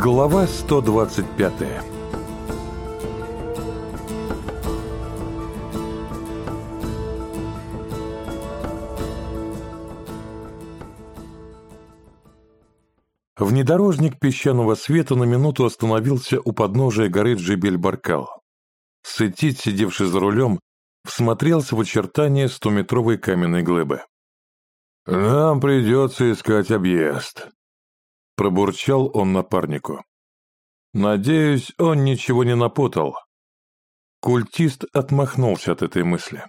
Глава 125 Внедорожник песчаного света на минуту остановился у подножия горы Джебель-Баркал. Сетит, сидевший за рулем, всмотрелся в очертания стометровой каменной глыбы. «Нам придется искать объезд», — пробурчал он напарнику. «Надеюсь, он ничего не напутал». Культист отмахнулся от этой мысли.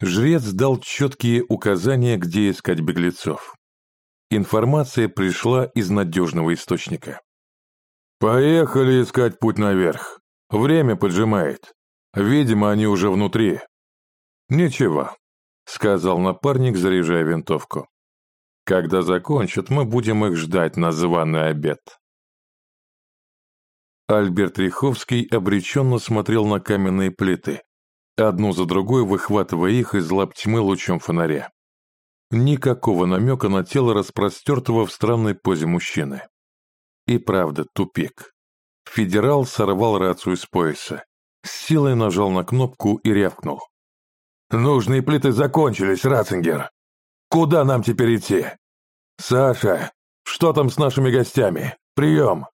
Жрец дал четкие указания, где искать беглецов. Информация пришла из надежного источника. «Поехали искать путь наверх. Время поджимает. Видимо, они уже внутри». «Ничего», — сказал напарник, заряжая винтовку. «Когда закончат, мы будем их ждать на званый обед». Альберт Риховский обреченно смотрел на каменные плиты, одну за другой выхватывая их из лап тьмы лучом фонаря. Никакого намека на тело распростертого в странной позе мужчины. И правда, тупик. Федерал сорвал рацию с пояса, с силой нажал на кнопку и рявкнул. «Нужные плиты закончились, Ратцингер! Куда нам теперь идти? Саша, что там с нашими гостями? Прием!»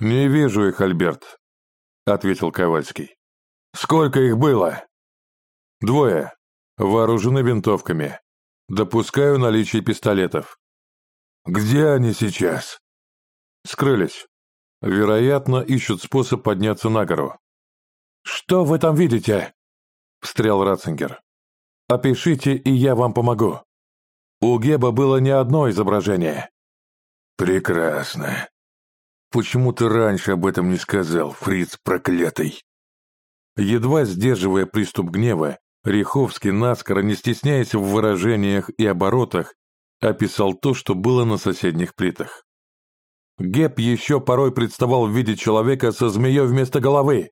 «Не вижу их, Альберт», — ответил Ковальский. «Сколько их было?» «Двое. Вооружены винтовками. Допускаю наличие пистолетов. Где они сейчас? Скрылись. Вероятно, ищут способ подняться на гору. Что вы там видите? Встрял Ратцингер. Опишите, и я вам помогу. У Геба было не одно изображение. Прекрасно. Почему ты раньше об этом не сказал, фриц проклятый? Едва сдерживая приступ гнева, Риховский, наскоро, не стесняясь в выражениях и оборотах, описал то, что было на соседних плитах. Геп еще порой представал в виде человека со змеей вместо головы.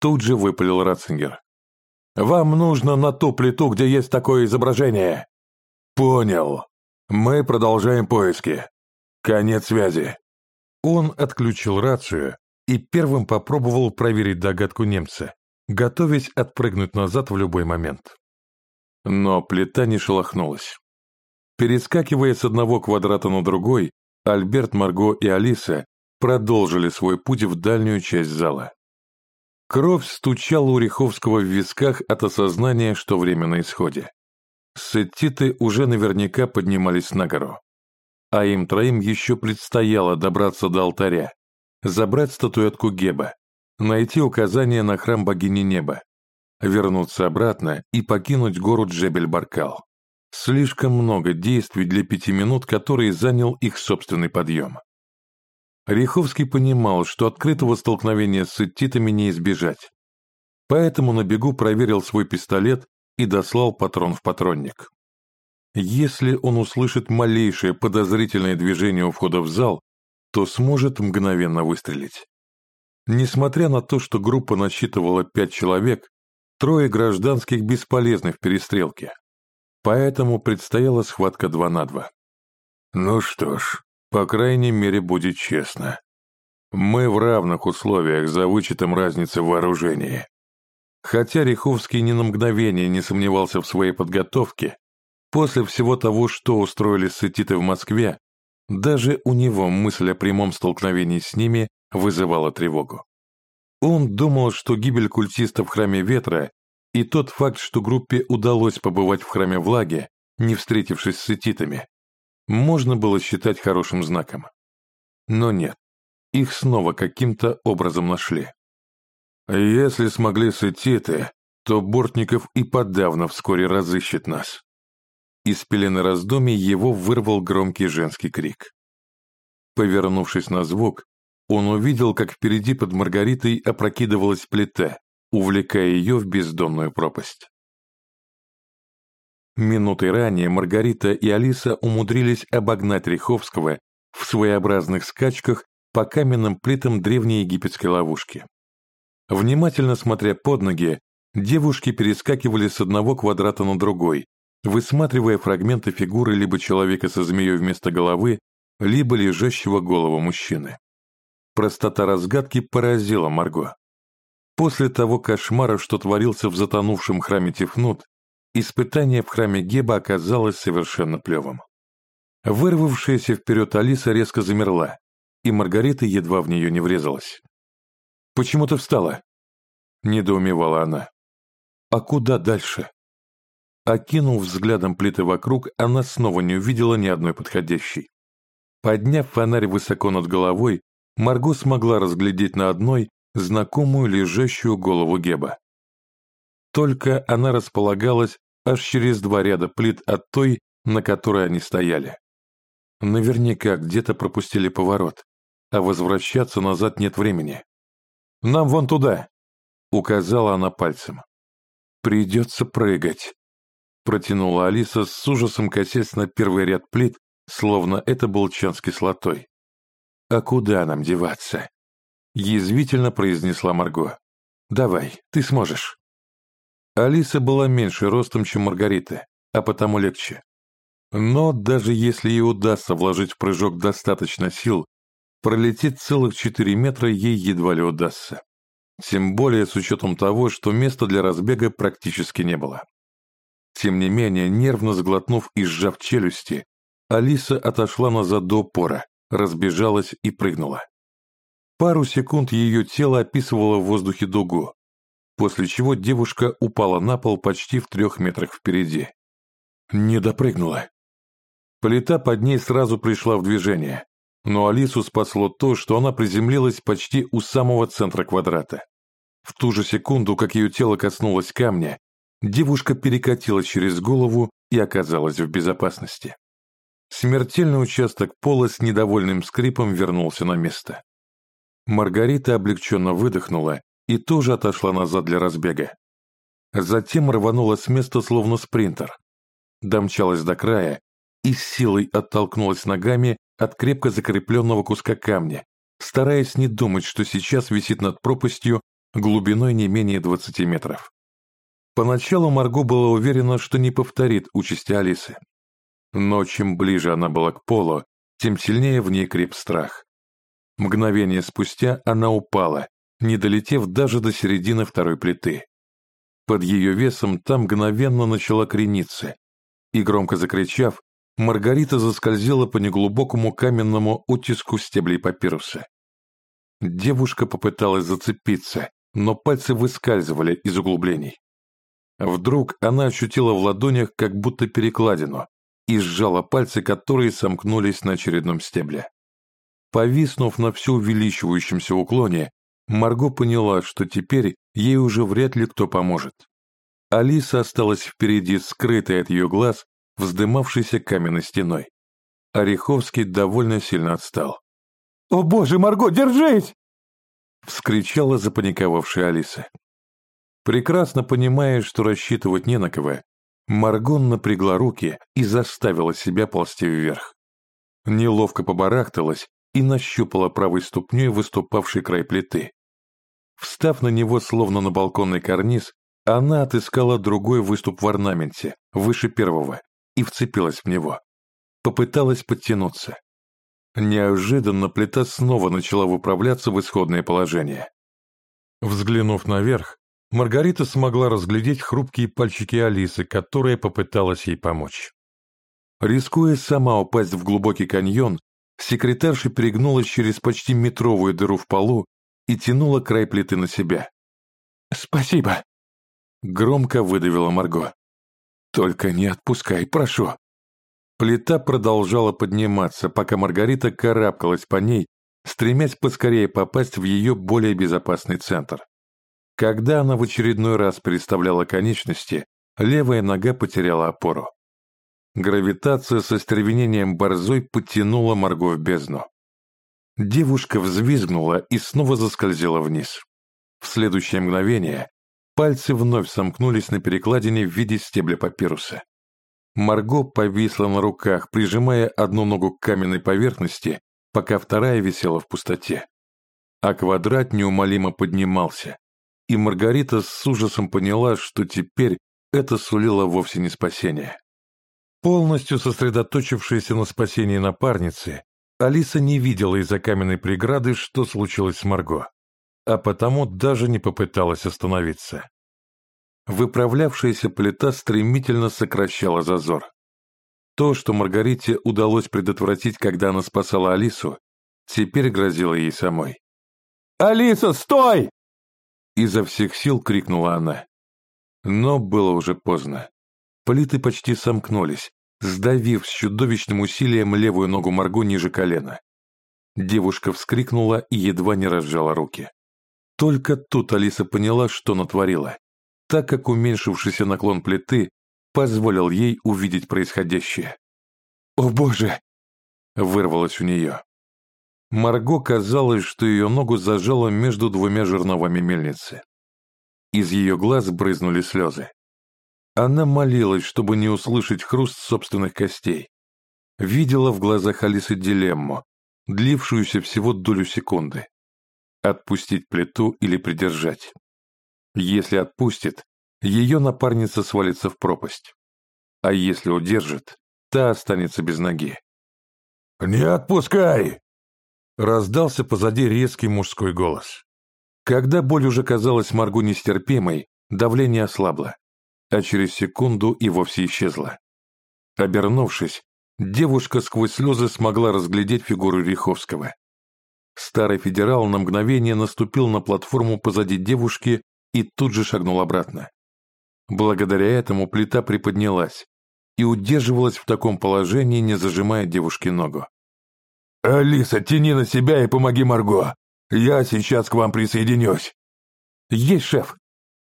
Тут же выпалил Ратцингер. «Вам нужно на ту плиту, где есть такое изображение». «Понял. Мы продолжаем поиски. Конец связи». Он отключил рацию и первым попробовал проверить догадку немца готовясь отпрыгнуть назад в любой момент. Но плита не шелохнулась. Перескакивая с одного квадрата на другой, Альберт, Марго и Алиса продолжили свой путь в дальнюю часть зала. Кровь стучала у Риховского в висках от осознания, что время на исходе. Сеттиты уже наверняка поднимались на гору. А им троим еще предстояло добраться до алтаря, забрать статуэтку Геба, найти указание на храм богини неба, вернуться обратно и покинуть город Джебель-Баркал. Слишком много действий для пяти минут, которые занял их собственный подъем. Риховский понимал, что открытого столкновения с иттитами не избежать. Поэтому на бегу проверил свой пистолет и дослал патрон в патронник. Если он услышит малейшее подозрительное движение у входа в зал, то сможет мгновенно выстрелить. Несмотря на то, что группа насчитывала пять человек, трое гражданских бесполезны в перестрелке. Поэтому предстояла схватка два на два. Ну что ж, по крайней мере будет честно. Мы в равных условиях за вычетом разницы в вооружении. Хотя Риховский ни на мгновение не сомневался в своей подготовке, после всего того, что устроили сетиты в Москве, даже у него мысль о прямом столкновении с ними вызывало тревогу. Он думал, что гибель культиста в Храме Ветра и тот факт, что группе удалось побывать в Храме Влаги, не встретившись с сетитами, можно было считать хорошим знаком. Но нет, их снова каким-то образом нашли. Если смогли сетиты, то Бортников и подавно вскоре разыщет нас. Из пелены раздумий его вырвал громкий женский крик. Повернувшись на звук, он увидел, как впереди под Маргаритой опрокидывалась плита, увлекая ее в бездонную пропасть. Минутой ранее Маргарита и Алиса умудрились обогнать Риховского в своеобразных скачках по каменным плитам древней египетской ловушки. Внимательно смотря под ноги, девушки перескакивали с одного квадрата на другой, высматривая фрагменты фигуры либо человека со змеей вместо головы, либо лежащего голову мужчины. Простота разгадки поразила Марго. После того кошмара, что творился в затонувшем храме Тифнут, испытание в храме Геба оказалось совершенно плевым. Вырвавшаяся вперед Алиса резко замерла, и Маргарита едва в нее не врезалась. «Почему ты встала?» – недоумевала она. «А куда дальше?» Окинув взглядом плиты вокруг, она снова не увидела ни одной подходящей. Подняв фонарь высоко над головой, Марго смогла разглядеть на одной знакомую лежащую голову Геба. Только она располагалась аж через два ряда плит от той, на которой они стояли. Наверняка где-то пропустили поворот, а возвращаться назад нет времени. «Нам вон туда!» — указала она пальцем. «Придется прыгать», — протянула Алиса с ужасом косясь на первый ряд плит, словно это был чан с кислотой. «А куда нам деваться?» — язвительно произнесла Марго. «Давай, ты сможешь». Алиса была меньше ростом, чем Маргарита, а потому легче. Но даже если ей удастся вложить в прыжок достаточно сил, пролететь целых 4 метра ей едва ли удастся. Тем более с учетом того, что места для разбега практически не было. Тем не менее, нервно сглотнув и сжав челюсти, Алиса отошла назад до упора, разбежалась и прыгнула. Пару секунд ее тело описывало в воздухе дугу, после чего девушка упала на пол почти в трех метрах впереди. Не допрыгнула. Плита под ней сразу пришла в движение, но Алису спасло то, что она приземлилась почти у самого центра квадрата. В ту же секунду, как ее тело коснулось камня, девушка перекатилась через голову и оказалась в безопасности. Смертельный участок пола с недовольным скрипом вернулся на место. Маргарита облегченно выдохнула и тоже отошла назад для разбега. Затем рванула с места словно спринтер. Домчалась до края и с силой оттолкнулась ногами от крепко закрепленного куска камня, стараясь не думать, что сейчас висит над пропастью глубиной не менее 20 метров. Поначалу Марго была уверена, что не повторит участи Алисы. Но чем ближе она была к полу, тем сильнее в ней креп страх. Мгновение спустя она упала, не долетев даже до середины второй плиты. Под ее весом там мгновенно начала крениться, и, громко закричав, Маргарита заскользила по неглубокому каменному оттиску стеблей папируса. Девушка попыталась зацепиться, но пальцы выскальзывали из углублений. Вдруг она ощутила в ладонях как будто перекладину, и сжала пальцы, которые сомкнулись на очередном стебле. Повиснув на все увеличивающемся уклоне, Марго поняла, что теперь ей уже вряд ли кто поможет. Алиса осталась впереди, скрытая от ее глаз, вздымавшейся каменной стеной. Ореховский довольно сильно отстал. «О боже, Марго, держись!» — вскричала запаниковавшая Алиса. Прекрасно понимая, что рассчитывать не на кого, Маргон напрягла руки и заставила себя ползти вверх. Неловко побарахталась и нащупала правой ступней выступавший край плиты. Встав на него словно на балконный карниз, она отыскала другой выступ в орнаменте, выше первого, и вцепилась в него. Попыталась подтянуться. Неожиданно плита снова начала выправляться в исходное положение. Взглянув наверх, Маргарита смогла разглядеть хрупкие пальчики Алисы, которая попыталась ей помочь. Рискуя сама упасть в глубокий каньон, секретарша перегнулась через почти метровую дыру в полу и тянула край плиты на себя. «Спасибо!» — громко выдавила Марго. «Только не отпускай, прошу!» Плита продолжала подниматься, пока Маргарита карабкалась по ней, стремясь поскорее попасть в ее более безопасный центр. Когда она в очередной раз переставляла конечности, левая нога потеряла опору. Гравитация со стервенением борзой подтянула Марго в бездну. Девушка взвизгнула и снова заскользила вниз. В следующее мгновение пальцы вновь сомкнулись на перекладине в виде стебля папируса. Марго повисла на руках, прижимая одну ногу к каменной поверхности, пока вторая висела в пустоте. А квадрат неумолимо поднимался, и Маргарита с ужасом поняла, что теперь это сулило вовсе не спасение. Полностью сосредоточившаяся на спасении напарницы, Алиса не видела из-за каменной преграды, что случилось с Марго, а потому даже не попыталась остановиться. Выправлявшаяся плита стремительно сокращала зазор. То, что Маргарите удалось предотвратить, когда она спасала Алису, теперь грозило ей самой. «Алиса, стой!» Изо всех сил крикнула она. Но было уже поздно. Плиты почти сомкнулись, сдавив с чудовищным усилием левую ногу Марго ниже колена. Девушка вскрикнула и едва не разжала руки. Только тут Алиса поняла, что натворила, так как уменьшившийся наклон плиты позволил ей увидеть происходящее. «О боже!» — вырвалось у нее. Марго казалось, что ее ногу зажало между двумя жерновами мельницы. Из ее глаз брызнули слезы. Она молилась, чтобы не услышать хруст собственных костей. Видела в глазах Алисы дилемму, длившуюся всего долю секунды. Отпустить плиту или придержать. Если отпустит, ее напарница свалится в пропасть. А если удержит, та останется без ноги. «Не отпускай!» Раздался позади резкий мужской голос. Когда боль уже казалась Маргу нестерпимой, давление ослабло а через секунду и вовсе исчезла. Обернувшись, девушка сквозь слезы смогла разглядеть фигуру Риховского. Старый федерал на мгновение наступил на платформу позади девушки и тут же шагнул обратно. Благодаря этому плита приподнялась и удерживалась в таком положении, не зажимая девушке ногу. «Алиса, тяни на себя и помоги Марго! Я сейчас к вам присоединюсь!» «Есть, шеф!»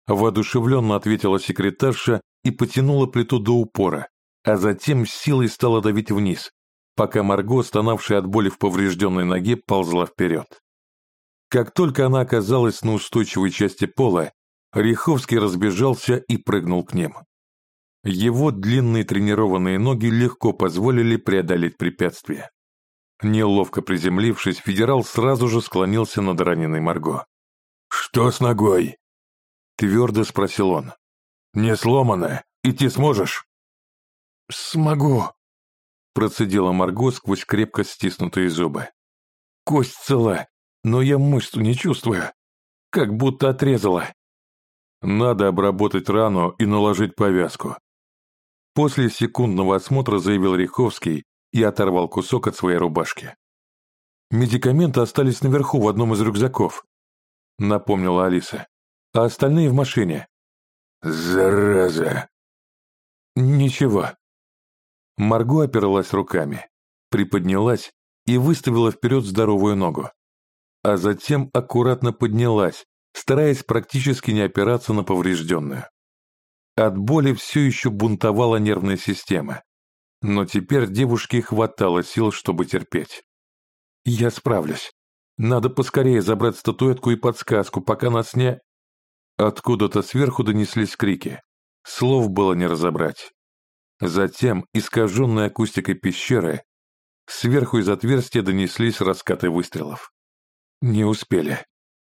Воодушевленно ответила секретарша и потянула плиту до упора, а затем с силой стала давить вниз, пока Марго, стонавшая от боли в поврежденной ноге, ползла вперед. Как только она оказалась на устойчивой части пола, Риховский разбежался и прыгнул к ним. Его длинные тренированные ноги легко позволили преодолеть препятствие. Неловко приземлившись, федерал сразу же склонился над раненой Марго. «Что с ногой?» Твердо спросил он. «Не сломано? Идти сможешь?» «Смогу», — процедила Марго сквозь крепко стиснутые зубы. «Кость цела, но я мышцу не чувствую. Как будто отрезала». «Надо обработать рану и наложить повязку». После секундного осмотра заявил Риховский и оторвал кусок от своей рубашки. «Медикаменты остались наверху в одном из рюкзаков», — напомнила Алиса а остальные в машине. Зараза! Ничего. Марго опиралась руками, приподнялась и выставила вперед здоровую ногу. А затем аккуратно поднялась, стараясь практически не опираться на поврежденную. От боли все еще бунтовала нервная система, но теперь девушке хватало сил, чтобы терпеть. «Я справлюсь. Надо поскорее забрать статуэтку и подсказку, пока нас не...» Откуда-то сверху донеслись крики. Слов было не разобрать. Затем, искаженной акустикой пещеры, сверху из отверстия донеслись раскаты выстрелов. Не успели.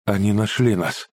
Они нашли нас.